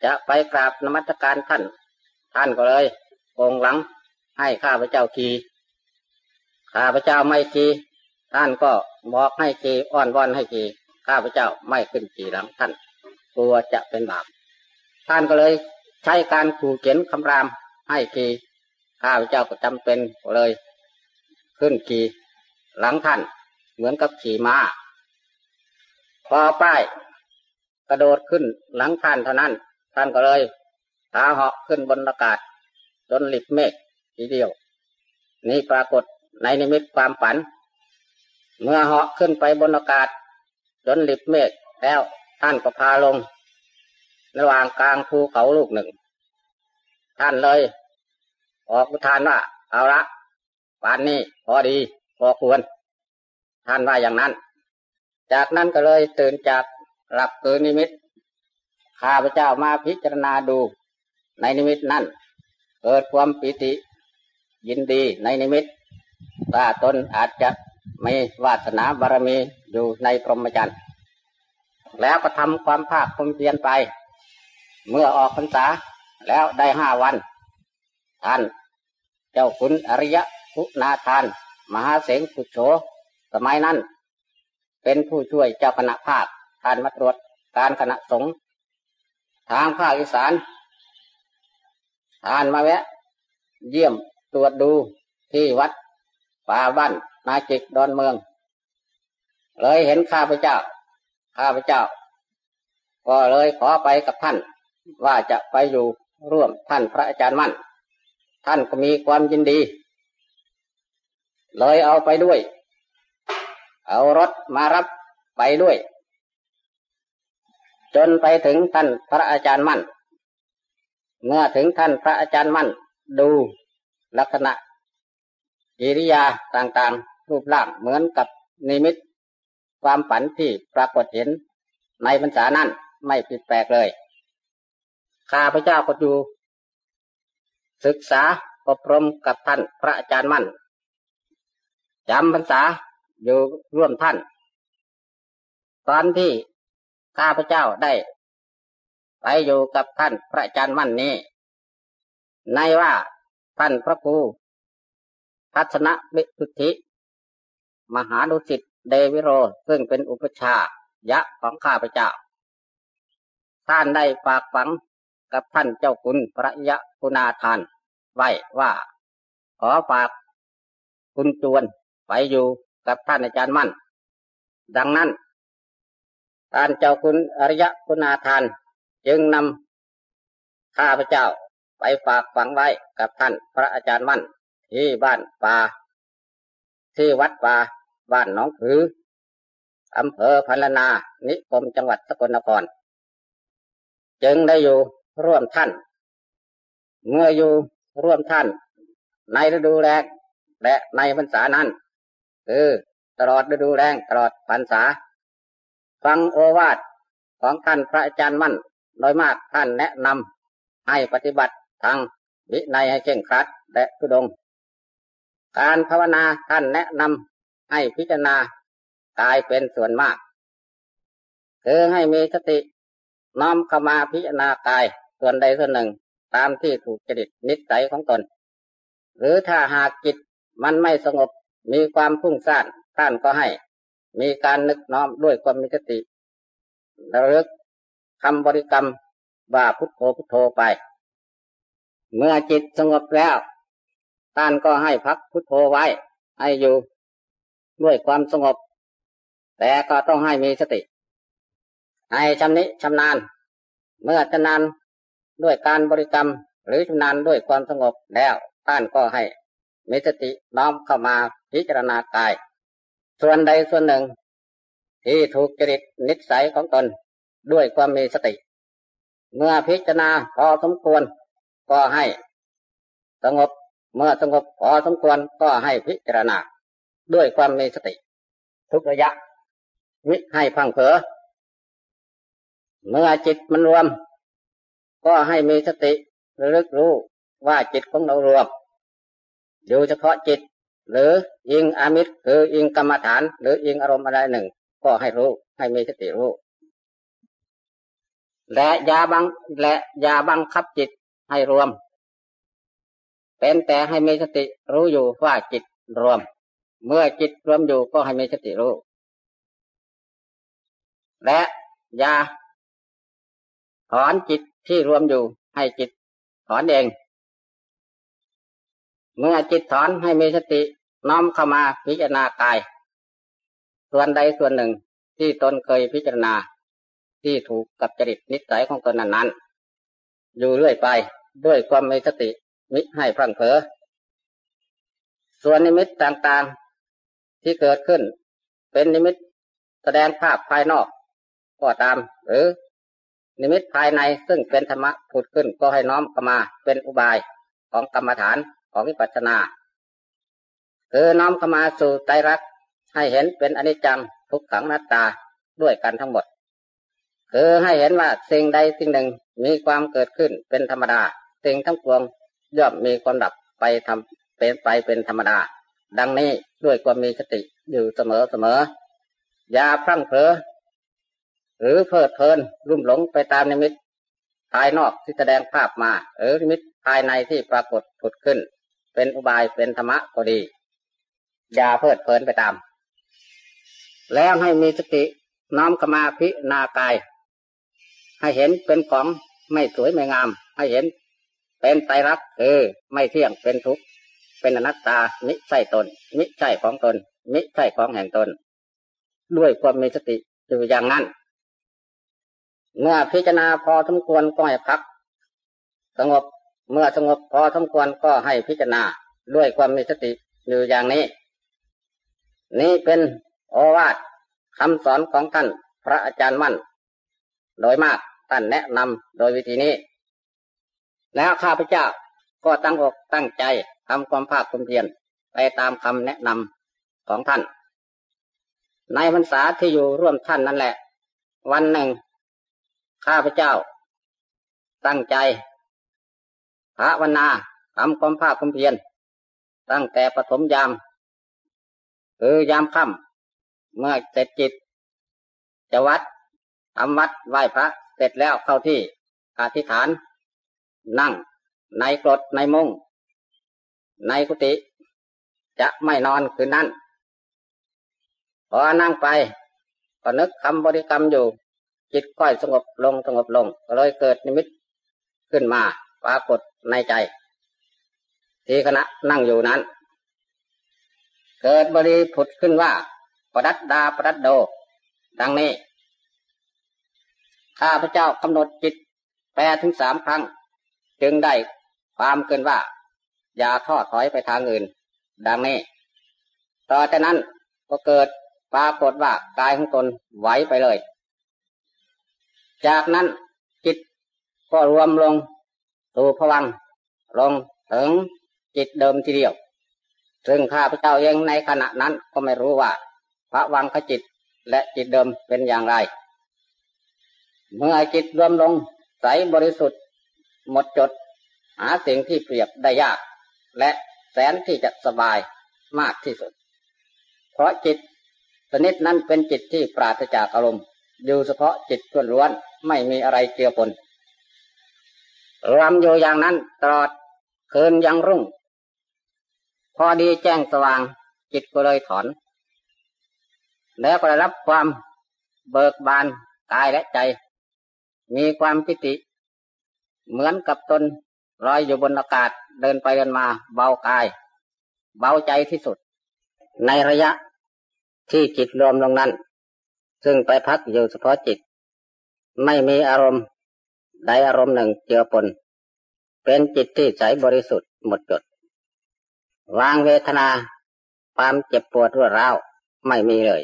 จะไปกราบนมัสการท่าน ท่านก็เลยองหลังให้ข้าพเจ้าขี่ข้าพเจ้าไม่ขี่ท่านก็บอกให้ขี่อ้อนวอนให้ขี่ข้าพเจ้าไม่ขึ้นขี่หลังท่านกลัวจะเป็นบาป ท่านก็เลย ใช้การขู่เข็นคำรามให้ขีข้าพเจ้าก็จำเป็นเลย ขึ้นขี่หลังท่าน เหมือนกับขี่ม้าพอป้ายกระโดดขึ้นหลังท่านเท่านั้น ท่านก็เลยหาเหาะขึ้นบนอากาศ จนหลิบเมฆทีเดียว นี่ปรากฏในนิมิตความฝัน เมื่อเหาะขึ้นไปบนอากาศ จนหลิบเมฆแล้วท่านก็พาลง ระหว่างกลางภูเขาลูกหนึ่ง ท่านเลย ออกอุทานว่า เอาละป่านนี้พอดี พอควร ท่านว่าอย่างนั้น จากนั้นก็เลยตื่นจากหลับตื่นนิมิตข้าพเจ้ามาพิจารณาดูในนิมิตนั้นเกิดความปิติ ยินดีในนิมิตว่าตนอาจจะมีวาสนาบารมีอยู่ในพรหมจรรย์แล้วก็ทำความภาคความเพียรไป เมื่อออกพรรษาแล้วได้ห้าวัน ท่าน เจ้าคุณอริยะพุนาทาน มหาเสงสุโฉสมัยนั้น เป็นผู้ช่วยเจ้าคณะภาคท่านมาตรวจการคณะสงฆ์ทางภาคอีสานท่านมาแวะ เยี่ยมตรวจดูที่วัดป่าบ้านนาจิกดอนเมือง เลยเห็นข้าพเจ้า ข้าพเจ้า ก็เลยขอไปกับท่าน ว่าจะไปอยู่ร่วมท่านพระอาจารย์มั่น ท่านก็มีความยินดี เลยเอาไปด้วย เอารถมารับไปด้วย จนไปถึงท่านพระอาจารย์มั่น เมื่อถึงท่านพระอาจารย์มั่น ดูลักษณะกิริยาต่างๆ รูปร่างเหมือนกับนิมิต ความฝันที่ปรากฏเห็นในพรรษานั้นไม่ผิดแปลกเลย ข้าพเจ้าก็อยู่ ศึกษาอบรมกับท่านพระอาจารย์มั่นจำพรรษาอยู่ร่วมท่าน ตอนที่ข้าพเจ้าได้ ไปอยู่กับท่านพระอาจารย์มั่นนี้ ในว่าท่านพระครูทัศนวิสุทธิ มหาดุสิตเดวิโร ซึ่งเป็นอุปชายะของข้าพเจ้า ท่านได้ฝากฝัง กับท่านเจ้าคุณพระยะคุณาทาน ไว้ว่า ขอฝากคุณจวนไปอยู่กับท่านอาจารย์มั่น ดังนั้นท่านเจ้าคุณอริยะคุณาทาน จึงนำข้าพเจ้าไปฝากฝังไว้กับท่านพระอาจารย์มั่น ที่บ้านป่า ที่วัดป่าบ้านหนองผืออำเภอพันลนา นิคมจังหวัดสกลนคร จึงได้อยู่ ร่วมท่าน เมื่ออยู่ร่วมท่าน ในฤดูแล้งและในพรรษานั้นคือตลอดฤดูแรงตลอดพรรษา ฟังโอวาทของท่านพระอาจารย์มั่นโดยมากท่านแนะนำให้ปฏิบัติทางวินัยให้เข่งครัดและทุดง การภาวนาท่านแนะนำให้พิจารณากายเป็นส่วนมาก คือให้มีสติน้อมเข้ามาพิจารณากาย ส่วนใดส่วนหนึ่ง ตามที่ถูกจริตนิสัยของตน หรือถ้าหากจิตมันไม่สงบมีความพุ่งซ่านท่านก็ให้ มีการนึกน้อมด้วยความมีสติระลึกคำบริกรรมว่าพุทโธพุทโธไป เมื่อจิตสงบแล้วท่านก็ให้พักพุทโธไว้ ให้อยู่ด้วยความสงบ แต่ก็ต้องให้มีสติ ให้ชำนิชำนาญ เมื่อชำนาญ ด้วยการบริกรรม หรือชำนาญด้วยความสงบแล้วท่านก็ให้มีสติน้อมเข้ามาพิจารณากาย ส่วนใดส่วนหนึ่ง ที่ถูกจริตนิสัยของตนด้วยความมีสติ เมื่อพิจารณาพอสมควรก็ให้ สงบเมื่อสงบพอสมควรก็ให้พิจารณา ด้วยความมีสติ ทุกระยะมิให้พังเผลอเมื่อจิตมันรวม ก็ให้มีสติระลึกรู้ว่าจิตของเรารวมอยู่เฉพาะจิต หรืออิงอามิตรคืออิงกรรมฐาน หรืออิงอารมณ์อะไรหนึ่ง ก็ให้รู้ให้มีสติรู้และยาบังและยาบังคับจิตให้รวม เป็นแต่ให้มีสติรู้อยู่ว่าจิตรวม เมื่อจิตรวมอยู่ก็ให้มีสติรู้ และยาถอนจิต ที่รวมอยู่ให้จิตถอนเอง เมื่อจิตถอนให้มีสติน้อมเข้ามาพิจารณากาย ส่วนใดส่วนหนึ่งที่ตนเคยพิจารณา ที่ถูกกับจริตนิสัยของตนนั้นนั้นอยู่เรื่อยไปด้วยความมีสติมิให้พลังเผลอส่วนนิมิตต่างๆที่เกิดขึ้น เป็นนิมิตแสดงภาพภายนอกก็ตาม หรือ นิมิตภายในซึ่งเป็นธรรมะผุดขึ้นก็ให้น้อมเข้ามาเป็นอุบายของกรรมฐานของวิปัสสนา คือน้อมเข้ามาสู่ใจรักให้เห็นเป็นอนิจจังทุกขังนัตตาด้วยกันทั้งหมด คือให้เห็นว่าสิ่งใดสิ่งหนึ่งมีความเกิดขึ้นเป็นธรรมดา สิ่งทั้งปวงย่อมมีความดับไปทำเป็นไปเป็นธรรมดา ดังนี้ด้วยความมีสติอยู่เสมอเสมออย่าพลั้งเผลอ หรือเพลิดเพลินรุ่มหลงไปตามนิมิตภายนอกที่แสดงภาพมาหรือนิมิตภายในที่ปรากฏผุดขึ้น เป็นอุบายเป็นธรรมะก็ดี อย่าเพลิดเพลินไปตาม แล้วให้มีสติน้อมขมาพินากาย ให้เห็นเป็นของไม่สวยไม่งาม ให้เห็นเป็นไตรลักษณ์คือไม่เที่ยงเป็นทุกข์เป็นอนัตตามิใช่ตน มิใช่ของตน มิใช่ของแห่งตน ด้วยความมีสติอยู่อย่างนั้น เมื่อพิจารณาพอสมควรก็ให้พัก สงบเมื่อสงบพอสมควรก็ให้พิจารณาด้วยความมีสติอยู่อย่างนี้ นี่เป็นโอวาทคำสอนของท่านพระอาจารย์มั่น โดยมากท่านแนะนำโดยวิธีนี้ แล้วข้าพเจ้าก็ตั้งอกตั้งใจทำความภาคความเพียรไปตามคำแนะนำของท่าน ในพรรษาที่อยู่ร่วมท่านนั่นแหละ วันหนึ่ง ข้าพเจ้า ตั้งใจพระวนาทำความภาคความเพียรตั้งแต่ปฐมยาม คือยามค่ำเมื่อเสร็จจิต จะวัดทำวัดไหว้พระเสร็จแล้วเข้าที่อธิษฐาน นั่งในกรดในมุงในกุฏิจะไม่นอนคืนนั้น พอนั่งไป ก็นึกคำบริกรรมอยู่ จิตค่อยสงบลงสงบลง ก็เลยเกิดนิมิตขึ้นมาปรากฏในใจ ที่คณะนั่งอยู่นั้น เกิดบริผุดขึ้นว่าประดัดดาประดัดโด ดังนี้ข้าพระเจ้ากำหนดจิตแปลถึงสามครั้ง จึงได้ความเกินว่า อย่าทอดถอยไปทางอื่น ดังนี้ต่อจากนั้นก็เกิดปรากฏว่ากายของตนไหวไปเลย จากนั้นจิตก็รวมลงสู่พวังลงถึงจิตเดิมทีเดียว ซึ่งข้าพเจ้าเองในขณะนั้นก็ไม่รู้ว่าพระวังขจิตและจิตเดิมเป็นอย่างไร เมื่อจิตรวมลงใสบริสุทธิ์ หมดจด หาสิ่งที่เปรียบได้ยาก และแสนที่จะสบายมากที่สุด เพราะจิตชนิดนั้นเป็นจิตที่ปราศจากอารมณ์อยู่เฉพาะจิตล้วน ไม่มีอะไรเกี่ยวปนรวมอยู่อย่างนั้นตลอดคืนยังรุ่ง พอดีแจ้งสว่างจิตก็เลยถอน แล้วก็ได้รับความเบิกบานกายและใจ มีความปิติ เหมือนกับตนลอยอยู่บนอากาศเดินไปเดินมาเบากาย เบาใจที่สุด ในระยะที่จิตรวมลงนั้น ซึ่งไปพักอยู่เฉพาะจิต ไม่มีอารมณ์ใดอารมณ์หนึ่งเจือปน เป็นจิตที่ใสบริสุทธิ์หมดจด วางเวทนา ความเจ็บปวดรวดร้าวไม่มีเลย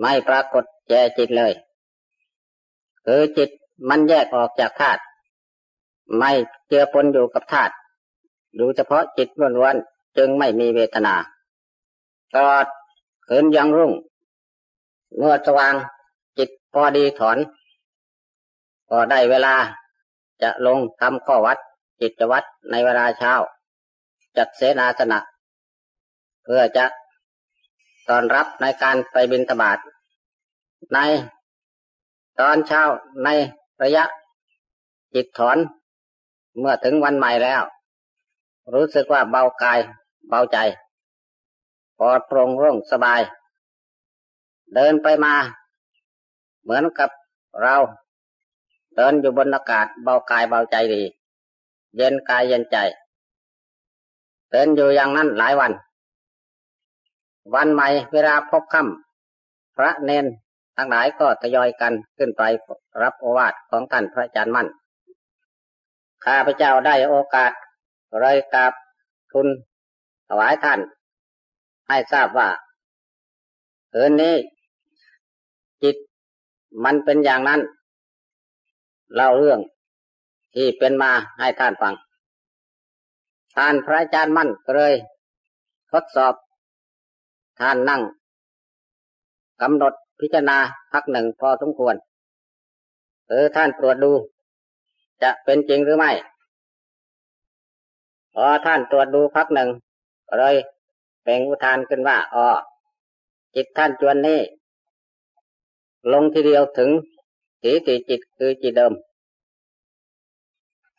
ไม่ปรากฏแก่จิตเลย คือจิตมันแยกออกจากธาตุไม่เจือปนอยู่กับธาตุอยู่เฉพาะจิตล้วนๆจึงไม่มีเวทนา ตลอดคืนยังรุ่งเมื่อสว่างจิตพอดีถอน ก็ได้เวลาจะลงทำข้อวัดจิตวัดในเวลาเช้า จัดเสนาสนะ เพื่อจะตอนรับในการไปบินธบาตในตอนเช้าในระยะ จิตถอน เมื่อถึงวันใหม่แล้ว รู้สึกว่าเบากายเบาใจปลอดโปร่งร่งสบาย เดินไปมา เหมือนกับเรา เดินอยู่บนอากาศเบากายเบาใจดี เย็นกายเย็นใจเดินอยู่อย่างนั้นหลายวัน วันใหม่เวลาพบค่ำพระเนนทั้งหลายก็ทยอยกันขึ้นไปรับโอวาทของท่านพระอาจารย์มั่น ข้าพเจ้าได้โอกาสเลยกราบทุนถวายท่าน ให้ทราบว่าคืนนี้ จิตมันเป็นอย่างนั้น เล่าเรื่องที่เป็นมาให้ท่านฟัง ท่านพระอาจารย์มั่นก็เลยทดสอบ ท่านนั่งกำหนดพิจารณาพักหนึ่งพอสมควรเออท่านตรวจดู จะเป็นจริงหรือไม่ พอท่านตรวจดูพักหนึ่งก็เลยเป่งอุทานขึ้นว่าอ๋อจิตท่านจวนนี้ ลงทีเดียวถึง สีติจิตคือจิตเดิม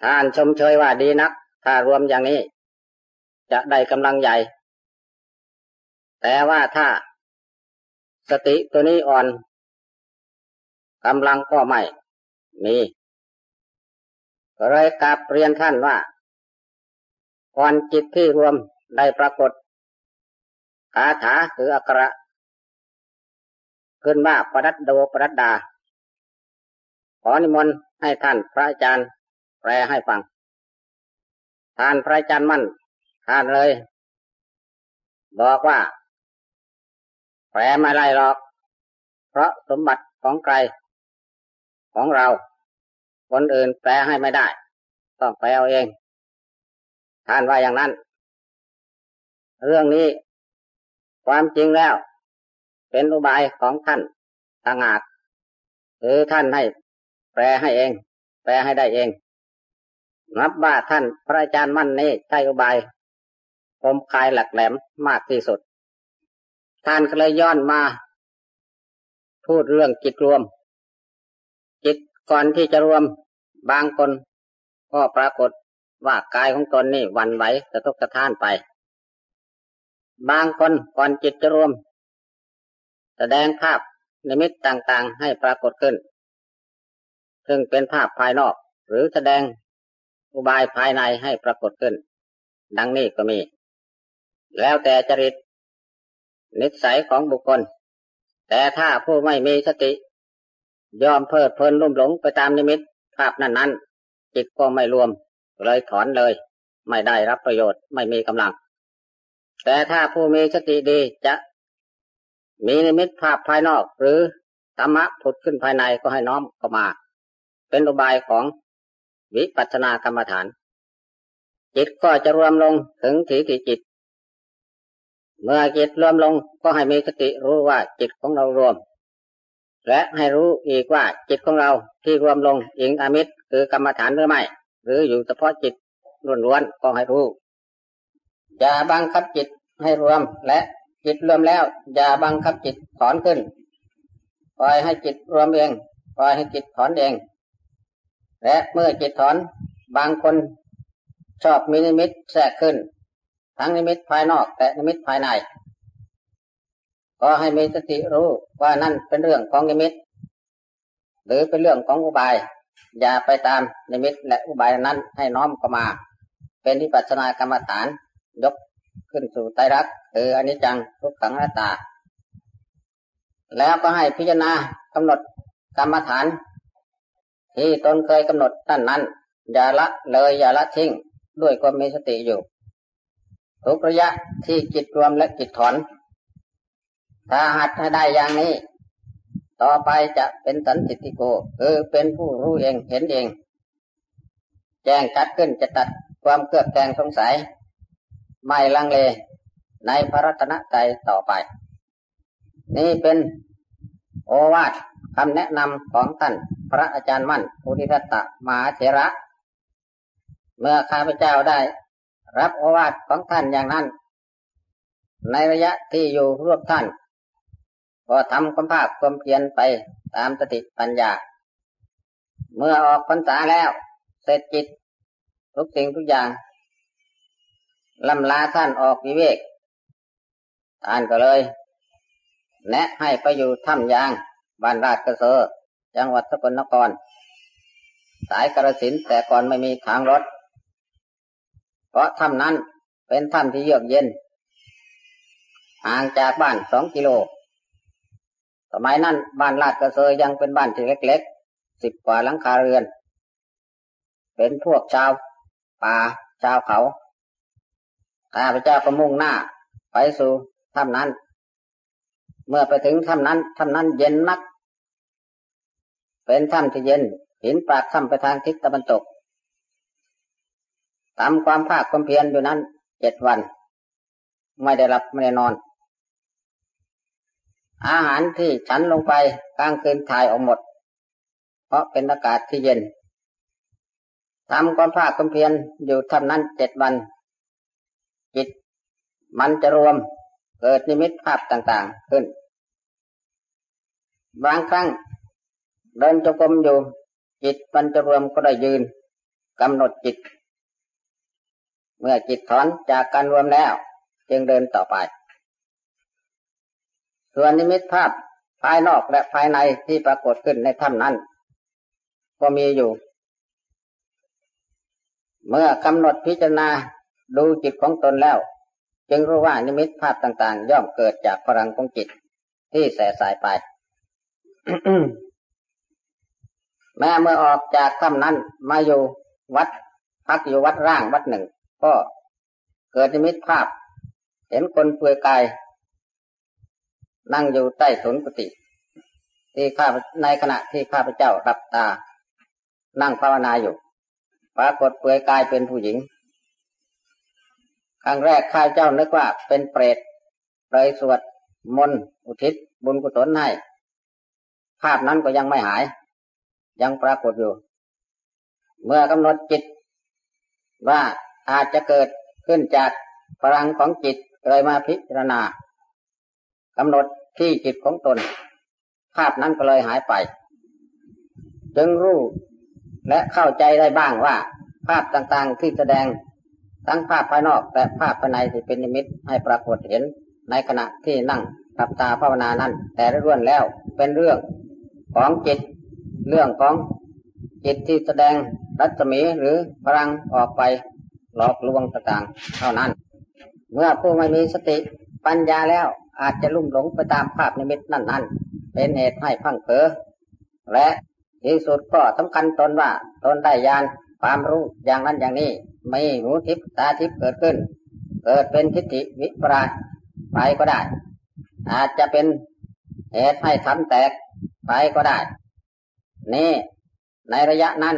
ท่านชมเชยว่าดีนัก ถ้ารวมอย่างนี้ จะได้กำลังใหญ่ แต่ว่าถ้า สติตัวนี้อ่อนกำลังก็ไม่มีก็เลยกราบเรียนท่านว่าก่อนจิตที่รวมได้ปรากฏคาถาคืออักระ ขึ้นว่าประดัดโดปรัดดา ขอนิมนต์ให้ท่านพระอาจารย์แปลให้ฟัง ท่านพระอาจารย์มั่น ท่านเลย บอกว่า แปลไม่ไรหรอก เพราะสมบัติของใคร ของเรา คนอื่นแปลให้ไม่ได้ ต้องแปลเอาเอง ท่านว่าอย่างนั้น เรื่องนี้ ความจริงแล้ว เป็นอุบายของท่านต่างหากหรือท่านให้ แปลให้เอง แปลให้ได้เอง นับว่าท่านพระอาจารย์มั่นนี้ใช้อุบายคมคายหลักแหลมมากที่สุด ท่านก็เลยย้อนมา พูดเรื่องจิตรวม จิตก่อนที่จะรวมบางคนก็ปรากฏว่ากายของตนนี่วันไหวกระทบกระท่านไป บางคนก่อนจิตจะรวม แสดงภาพนิมิตต่างๆให้ปรากฏขึ้น ซึ่งเป็นภาพภายนอก หรือแสดงอุบายภายในให้ปรากฏขึ้น ดังนี้ก็มี แล้วแต่จริต นิสัยของบุคคล แต่ถ้าผู้ไม่มีสติ ยอมเพิดเพลินลุ่มหลงไปตามนิมิต ภาพนั้น ๆ จิตก็ไม่รวม เลยถอนเลย ไม่ได้รับประโยชน์ไม่มีกำลัง แต่ถ้าผู้มีสติดีจะมีนิมิตภาพภายนอกหรือธรรมะผุดขึ้นภายในก็ให้น้อมเข้ามา เป็นอุบายของวิปัสสนากรรมฐาน จิตก็จะรวมลงถึงถีติจิต เมื่อจิตรวมลงก็ให้มีสติรู้ว่าจิตของเรารวม และให้รู้อีกว่าจิตของเราที่รวมลงอิงอมิตรคือกรรมฐานหรือไม่ หรืออยู่เฉพาะจิตล้วนๆก็ให้รู้ อย่าบังคับจิตให้รวมและจิตรวมแล้ว อย่าบังคับจิตถอนขึ้น ปล่อยให้จิตรวมเอง ปล่อยให้จิตถอนเอง และเมื่อจิตถอนบางคนชอบมีนิมิตแทรกขึ้น ทั้งนิมิตภายนอกและนิมิตภายใน ก็ให้มีสติรู้ว่านั่นเป็นเรื่องของนิมิต หรือเป็นเรื่องของอุบาย อย่าไปตามนิมิตและอุบายนั้นให้น้อมเข้ามา เป็นที่ปัจนากรรมฐานยกขึ้นสู่ไตรักคืออนิจจังทุกขังหน้าตา แล้วก็ให้พิจารณากำหนดกรรมฐาน ที่ตนเคยกำหนดตั้นนั้นอย่าละเลยอย่าละทิ้ง ด้วยความมีสติอยู่ ทุกระยะที่จิตรวมและจิตถอน ถ้าหัดให้ได้อย่างนี้ ต่อไปจะเป็นสันติติโกคือเป็นผู้รู้เองเห็นเอง แจ้งชัดขึ้นจะตัดความเครือบแคลงสงสัย ไม่ลังเลในพระรัตนใจต่อไป นี่เป็นโอวาท คำแนะนำของท่านพระอาจารย์มั่นภูริทัตตมหาเถระ เมื่อข้าพเจ้าได้ รับโอวาทของท่านอย่างนั้น ในระยะที่อยู่ร่วมท่าน ก็ทำความภาคความเพียรไปตามสติปัญญา เมื่อออกพรรษาแล้ว เสร็จจิต ทุกสิ่งทุกอย่างลำลาท่านออกวิเวก ท่านก็เลย แนะให้ไปอยู่ถ้ำยาง บ้านราชกระเซอจังหวัดสกลนคร สายกระสินแต่ก่อนไม่มีทางรถ เพราะถ้ำนั้นเป็นถ้ำที่เยือกเย็น ห่างจากบ้านสองกิโล สมัยนั้นบ้านลาดกระเซยยังเป็นบ้านที่เล็กๆสิบกว่าหลังคาเรือน เป็นพวกชาวป่าชาวเขา ข้าพเจ้าก็มุ่งหน้า ไปสู่ถ้ำนั้น เมื่อไปถึงถ้ำนั้นถ้ำนั้นเย็นนัก เป็นถ้ำที่เย็น หินปากถ้ำไปทางทิศตะวันตกทำความภาคความเพียรอยู่นั้นเจ็ดวัน ไม่ได้รับไม่ได้นอน อาหารที่ฉันลงไปกลางคืนถ่ายออกหมด เพราะเป็นอากาศที่เย็นทำความภาคความเพียรอยู่ถ้ำนั้นเจ็ดวัน จิตมันจะรวมเกิดนิมิตภาพต่างๆขึ้น บางครั้ง เดินจงกรมอยู่จิตมันจะรวมก็ได้ยืนกำหนดจิต เมื่อจิตถอนจากการรวมแล้ว จึงเดินต่อไป ส่วนนิมิตภาพภายนอกและภายในที่ปรากฏขึ้นในถ้ำนั้น ก็มีอยู่ เมื่อกำหนดพิจารณาดูจิตของตนแล้ว จึงรู้ว่านิมิตภาพต่างๆ ย่อมเกิดจากพลังของจิตที่แสสายไป แม้เมื่อออกจากถ้ำนั้นมาอยู่วัด พักอยู่วัดร่างวัดหนึ่ง ก็เกิดนิมิตภาพ เห็นคนเปลือยกาย นั่งอยู่ใต้ถุนกุฏิที่ข้าในขณะที่ข้าพเจ้ารับตา นั่งภาวนาอยู่ปรากฏเปลือยกายเป็นผู้หญิง ครั้งแรกข้าพเจ้านึกว่าเป็นเปรตเลยสวดมนต์อุทิศบุญกุศลให้ภาพนั้นก็ยังไม่หาย ยังปรากฏอยู่ เมื่อกำหนดจิต ว่าอาจจะเกิดขึ้นจากพลังของจิตเลยมาพิจารณากำหนดที่จิตของตน ภาพนั้นก็เลยหายไป จึงรู้และเข้าใจได้บ้างว่า ภาพต่างๆที่แสดงทั้งภาพภายนอกและภาพภายในที่เป็นนิมิตให้ปรากฏเห็นในขณะที่นั่งหลับตาภาวนานั้น แต่ล้วนแล้วเป็นเรื่องของจิต เรื่องของจิตที่แสดงรัศมีหรือพลังออกไปหลอกลวงต่างๆเท่านั้น เมื่อผู้ไม่มีสติปัญญาแล้วอาจจะลุ่มหลงไปตามภาพนิมิตนั่นๆ เป็นเหตุให้พังเผลอและที่สุดก็สำคัญตนว่าตนได้ยานความรู้อย่างนั้นอย่างนี้ไม่หูทิพตาทิพเกิดขึ้น เกิดเป็นทิฏฐิวิปราชไปก็ได้ อาจจะเป็นเหตุให้ทำแตกไปก็ได้ นี่ในระยะนั้น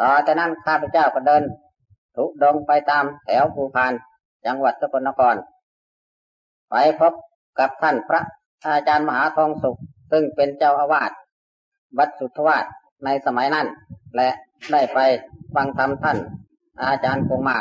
ต่อจากนั้นข้าพเจ้าก็เดินทุดงไปตามแถวภูพานจังหวัดสกลนคร ไปพบกับท่านพระอาจารย์มหาทองสุข ซึ่งเป็นเจ้าอาวาสวัดสุทธวาสในสมัยนั้น และได้ไปฟังธรรมท่านอาจารย์คงมา